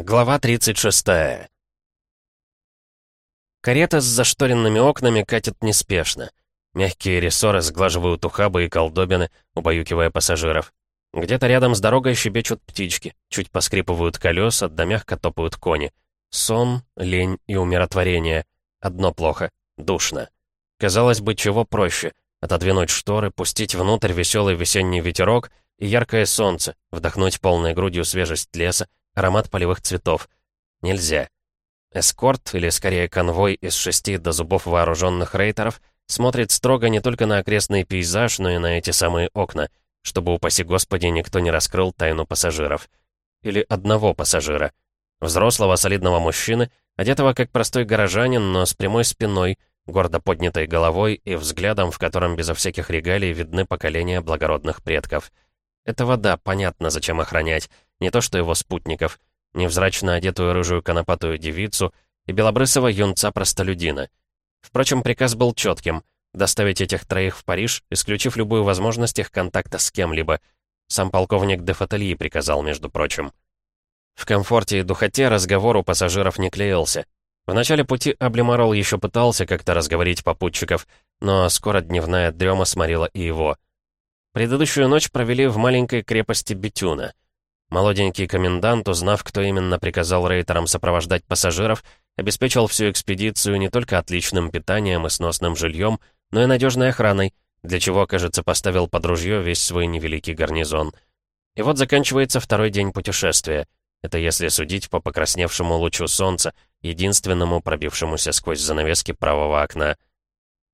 Глава 36 Карета с зашторенными окнами катит неспешно. Мягкие рессоры сглаживают ухабы и колдобины, убаюкивая пассажиров. Где-то рядом с дорогой щебечут птички, чуть поскрипывают колеса, да мягко топают кони. Сон, лень и умиротворение. Одно плохо — душно. Казалось бы, чего проще — отодвинуть шторы, пустить внутрь веселый весенний ветерок и яркое солнце, вдохнуть полной грудью свежесть леса, аромат полевых цветов. Нельзя. Эскорт, или скорее конвой из шести до зубов вооруженных рейтеров, смотрит строго не только на окрестный пейзаж, но и на эти самые окна, чтобы, упаси господи, никто не раскрыл тайну пассажиров. Или одного пассажира. Взрослого солидного мужчины, одетого как простой горожанин, но с прямой спиной, гордо поднятой головой и взглядом, в котором безо всяких регалий видны поколения благородных предков. Это вода, понятно, зачем охранять, не то что его спутников, невзрачно одетую рыжую конопатую девицу и белобрысого юнца-простолюдина. Впрочем, приказ был четким — доставить этих троих в Париж, исключив любую возможность их контакта с кем-либо. Сам полковник де Фатальи приказал, между прочим. В комфорте и духоте разговор у пассажиров не клеился. В начале пути Аблемарол еще пытался как-то разговорить попутчиков, но скоро дневная дрема сморила и его. Предыдущую ночь провели в маленькой крепости Бетюна — Молоденький комендант, узнав, кто именно приказал рейтерам сопровождать пассажиров, обеспечил всю экспедицию не только отличным питанием и сносным жильем, но и надежной охраной, для чего, кажется, поставил под ружье весь свой невеликий гарнизон. И вот заканчивается второй день путешествия. Это если судить по покрасневшему лучу солнца, единственному пробившемуся сквозь занавески правого окна.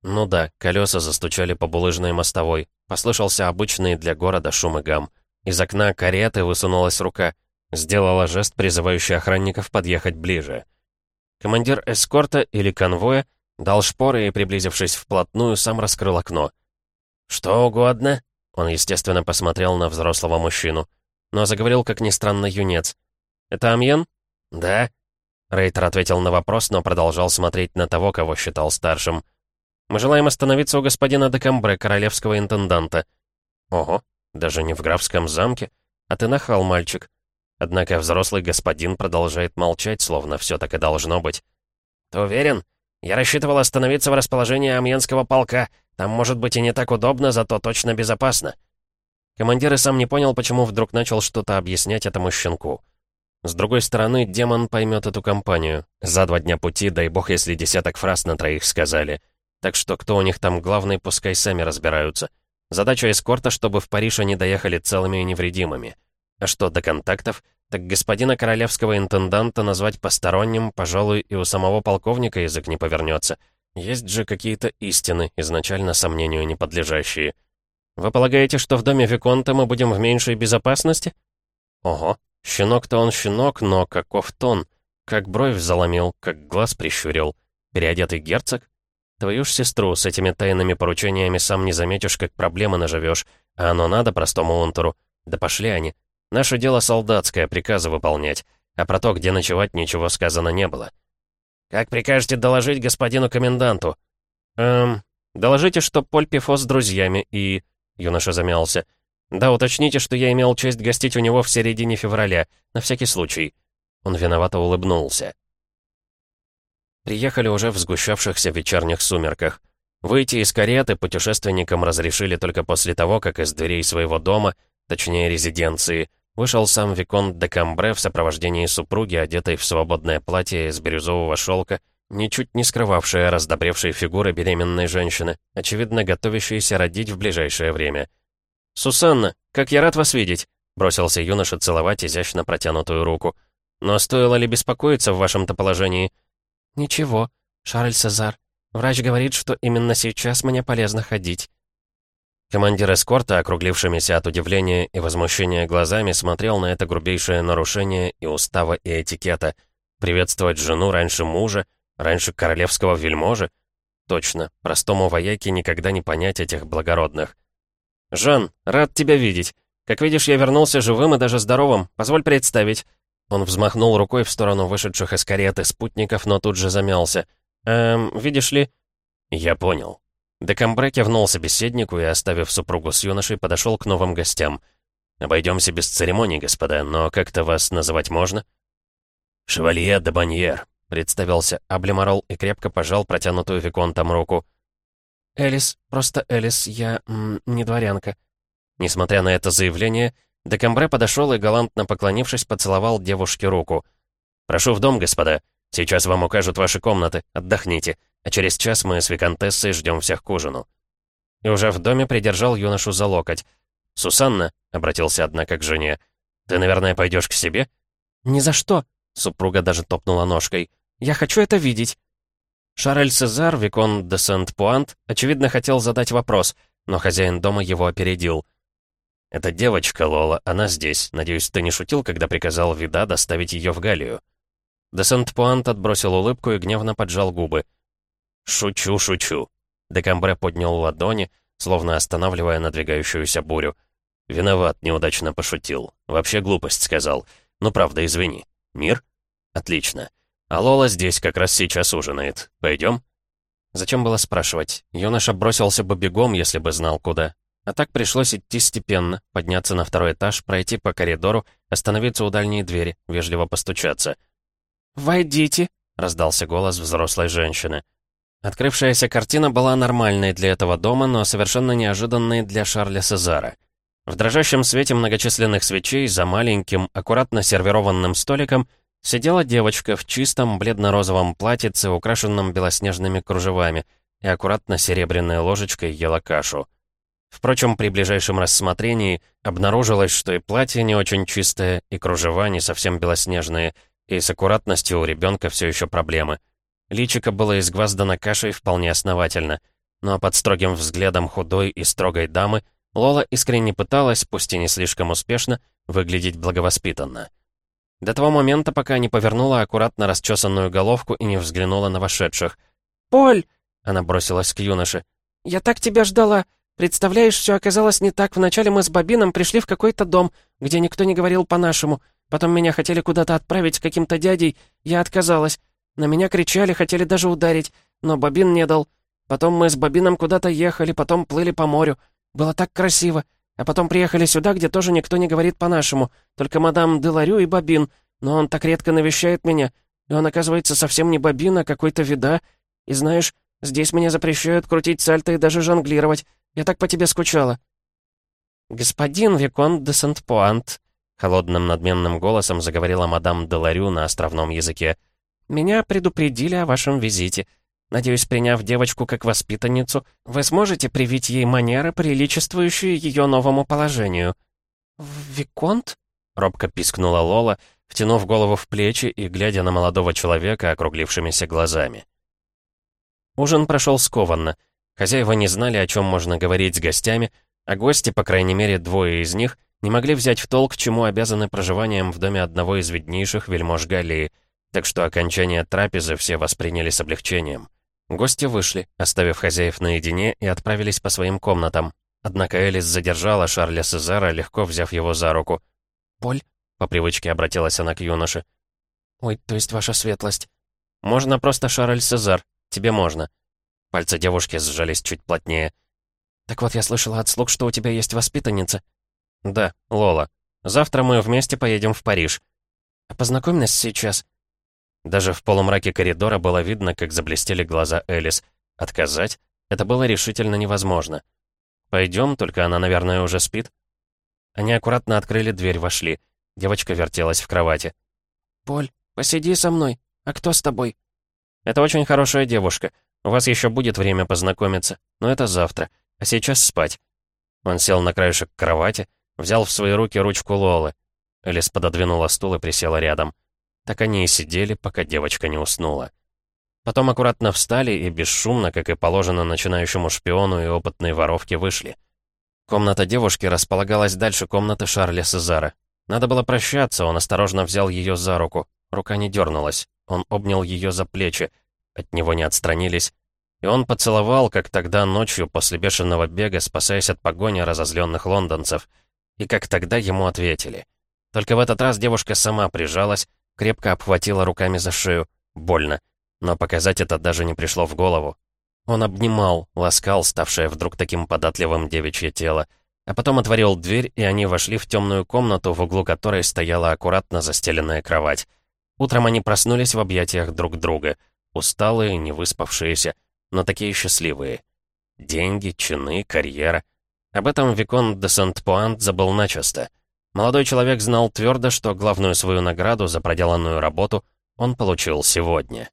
Ну да, колеса застучали по булыжной мостовой, послышался обычный для города шум и гам — из окна кареты высунулась рука. Сделала жест, призывающий охранников подъехать ближе. Командир эскорта или конвоя дал шпоры и, приблизившись вплотную, сам раскрыл окно. «Что угодно?» Он, естественно, посмотрел на взрослого мужчину. Но заговорил, как ни странно, юнец. «Это Амьен?» «Да». Рейтер ответил на вопрос, но продолжал смотреть на того, кого считал старшим. «Мы желаем остановиться у господина Декамбре, королевского интенданта». «Ого, даже не в графском замке? А ты нахал, мальчик. Однако взрослый господин продолжает молчать, словно все так и должно быть. «Ты уверен? Я рассчитывал остановиться в расположении Амьенского полка. Там может быть и не так удобно, зато точно безопасно». Командир и сам не понял, почему вдруг начал что-то объяснять этому щенку. С другой стороны, демон поймет эту компанию. За два дня пути, дай бог, если десяток фраз на троих сказали. Так что кто у них там главный, пускай сами разбираются. Задача эскорта, чтобы в Париж они доехали целыми и невредимыми. А что до контактов, так господина королевского интенданта назвать посторонним, пожалуй, и у самого полковника язык не повернется. Есть же какие-то истины, изначально сомнению не подлежащие. Вы полагаете, что в доме Виконта мы будем в меньшей безопасности? Ого, щенок-то он щенок, но каков тон? Как бровь заломил, как глаз прищурил. Переодетый герцог? Твою ж сестру с этими тайными поручениями сам не заметишь, как проблемы наживешь. А оно надо простому унтеру. Да пошли они. Наше дело солдатское, приказы выполнять. А про то, где ночевать, ничего сказано не было. «Как прикажете доложить господину коменданту?» «Эм, доложите, что Поль Пифо с друзьями и...» Юноша замялся. «Да, уточните, что я имел честь гостить у него в середине февраля, на всякий случай». Он виновато улыбнулся. Приехали уже в сгущавшихся вечерних сумерках. Выйти из кареты путешественникам разрешили только после того, как из дверей своего дома, точнее резиденции, вышел сам Виконт де Камбре в сопровождении супруги, одетой в свободное платье из бирюзового шелка, ничуть не скрывавшая раздобревшей фигуры беременной женщины, очевидно, готовящейся родить в ближайшее время. «Сусанна, как я рад вас видеть!» — бросился юноша целовать изящно протянутую руку. «Но стоило ли беспокоиться в вашем-то положении?» «Ничего, Шарль Сезар. Врач говорит, что именно сейчас мне полезно ходить». Командир эскорта, округлившимися от удивления и возмущения глазами, смотрел на это грубейшее нарушение и устава, и этикета. Приветствовать жену раньше мужа, раньше королевского вельможи? Точно, простому вояке никогда не понять этих благородных. «Жан, рад тебя видеть. Как видишь, я вернулся живым и даже здоровым. Позволь представить. Он взмахнул рукой в сторону вышедших из кареты спутников, но тут же замялся. «Эм, видишь ли...» «Я понял». Декамбре кивнул собеседнику и, оставив супругу с юношей, подошел к новым гостям. «Обойдемся без церемоний, господа, но как-то вас называть можно?» «Шевалье де Баньер», — представился Аблемарол и крепко пожал протянутую Виконтом руку. «Элис, просто Элис, я м, не дворянка». Несмотря на это заявление, Декамбре подошел и, галантно поклонившись, поцеловал девушке руку. «Прошу в дом, господа. Сейчас вам укажут ваши комнаты. Отдохните. А через час мы с Викантессой ждем всех к ужину». И уже в доме придержал юношу за локоть. «Сусанна», — обратился однако к жене, — «ты, наверное, пойдешь к себе?» «Ни за что», — супруга даже топнула ножкой. «Я хочу это видеть». Шарль Сезар, Викон де Сент-Пуант, очевидно, хотел задать вопрос, но хозяин дома его опередил. «Это девочка, Лола, она здесь. Надеюсь, ты не шутил, когда приказал Вида доставить ее в Галию?» Де Сент-Пуант отбросил улыбку и гневно поджал губы. «Шучу, шучу». Декамбре поднял ладони, словно останавливая надвигающуюся бурю. «Виноват, неудачно пошутил. Вообще глупость сказал. Ну, правда, извини. Мир? Отлично. А Лола здесь как раз сейчас ужинает. Пойдем?» Зачем было спрашивать? Юноша бросился бы бегом, если бы знал куда. А так пришлось идти степенно, подняться на второй этаж, пройти по коридору, остановиться у дальней двери, вежливо постучаться. «Войдите!» — раздался голос взрослой женщины. Открывшаяся картина была нормальной для этого дома, но совершенно неожиданной для Шарля Сезара. В дрожащем свете многочисленных свечей за маленьким, аккуратно сервированным столиком Сидела девочка в чистом бледно-розовом платьице, украшенном белоснежными кружевами, и аккуратно серебряной ложечкой ела кашу. Впрочем, при ближайшем рассмотрении обнаружилось, что и платье не очень чистое, и кружева не совсем белоснежные, и с аккуратностью у ребенка все еще проблемы. Личико было изгваздано кашей вполне основательно, но под строгим взглядом худой и строгой дамы Лола искренне пыталась, пусть и не слишком успешно, выглядеть благовоспитанно. До того момента, пока не повернула аккуратно расчесанную головку и не взглянула на вошедших. «Поль!» — она бросилась к юноше. «Я так тебя ждала! Представляешь, все оказалось не так. Вначале мы с Бобином пришли в какой-то дом, где никто не говорил по-нашему. Потом меня хотели куда-то отправить каким-то дядей. Я отказалась. На меня кричали, хотели даже ударить, но Бобин не дал. Потом мы с Бобином куда-то ехали, потом плыли по морю. Было так красиво. А потом приехали сюда, где тоже никто не говорит по-нашему, только мадам Деларю и Бобин, но он так редко навещает меня, и он, оказывается, совсем не Бобин, а какой-то вида. И знаешь, здесь мне запрещают крутить сальто и даже жонглировать. Я так по тебе скучала». «Господин Викон де Сент-Пуант», — холодным надменным голосом заговорила мадам Деларю на островном языке, «меня предупредили о вашем визите». Надеюсь, приняв девочку как воспитанницу, вы сможете привить ей манеры, приличествующие ее новому положению». «Виконт?» — робко пискнула Лола, втянув голову в плечи и глядя на молодого человека округлившимися глазами. Ужин прошел скованно. Хозяева не знали, о чем можно говорить с гостями, а гости, по крайней мере двое из них, не могли взять в толк, чему обязаны проживанием в доме одного из виднейших вельмож Галлии, так что окончание трапезы все восприняли с облегчением. Гости вышли, оставив хозяев наедине, и отправились по своим комнатам. Однако Элис задержала Шарля Сезара, легко взяв его за руку. «Поль?» — по привычке обратилась она к юноше. «Ой, то есть ваша светлость?» «Можно просто Шарль Сезар. Тебе можно». Пальцы девушки сжались чуть плотнее. «Так вот, я слышала от слуг, что у тебя есть воспитанница». «Да, Лола. Завтра мы вместе поедем в Париж». «А познакомь нас сейчас». Даже в полумраке коридора было видно, как заблестели глаза Элис. Отказать? Это было решительно невозможно. «Пойдем, только она, наверное, уже спит». Они аккуратно открыли дверь, вошли. Девочка вертелась в кровати. «Поль, посиди со мной. А кто с тобой?» «Это очень хорошая девушка. У вас еще будет время познакомиться, но это завтра. А сейчас спать». Он сел на краешек кровати, взял в свои руки ручку Лолы. Элис пододвинула стул и присела рядом. Так они и сидели, пока девочка не уснула. Потом аккуратно встали и бесшумно, как и положено начинающему шпиону и опытной воровке, вышли. Комната девушки располагалась дальше комнаты Шарля Сезара. Надо было прощаться, он осторожно взял ее за руку. Рука не дернулась. Он обнял ее за плечи. От него не отстранились. И он поцеловал, как тогда ночью после бешеного бега, спасаясь от погони разозленных лондонцев. И как тогда ему ответили. Только в этот раз девушка сама прижалась, крепко обхватила руками за шею. Больно. Но показать это даже не пришло в голову. Он обнимал, ласкал ставшее вдруг таким податливым девичье тело, а потом отворил дверь, и они вошли в темную комнату, в углу которой стояла аккуратно застеленная кровать. Утром они проснулись в объятиях друг друга. Усталые, невыспавшиеся, но такие счастливые. Деньги, чины, карьера. Об этом Викон де Сент-Пуант забыл начисто. Молодой человек знал твердо, что главную свою награду за проделанную работу он получил сегодня.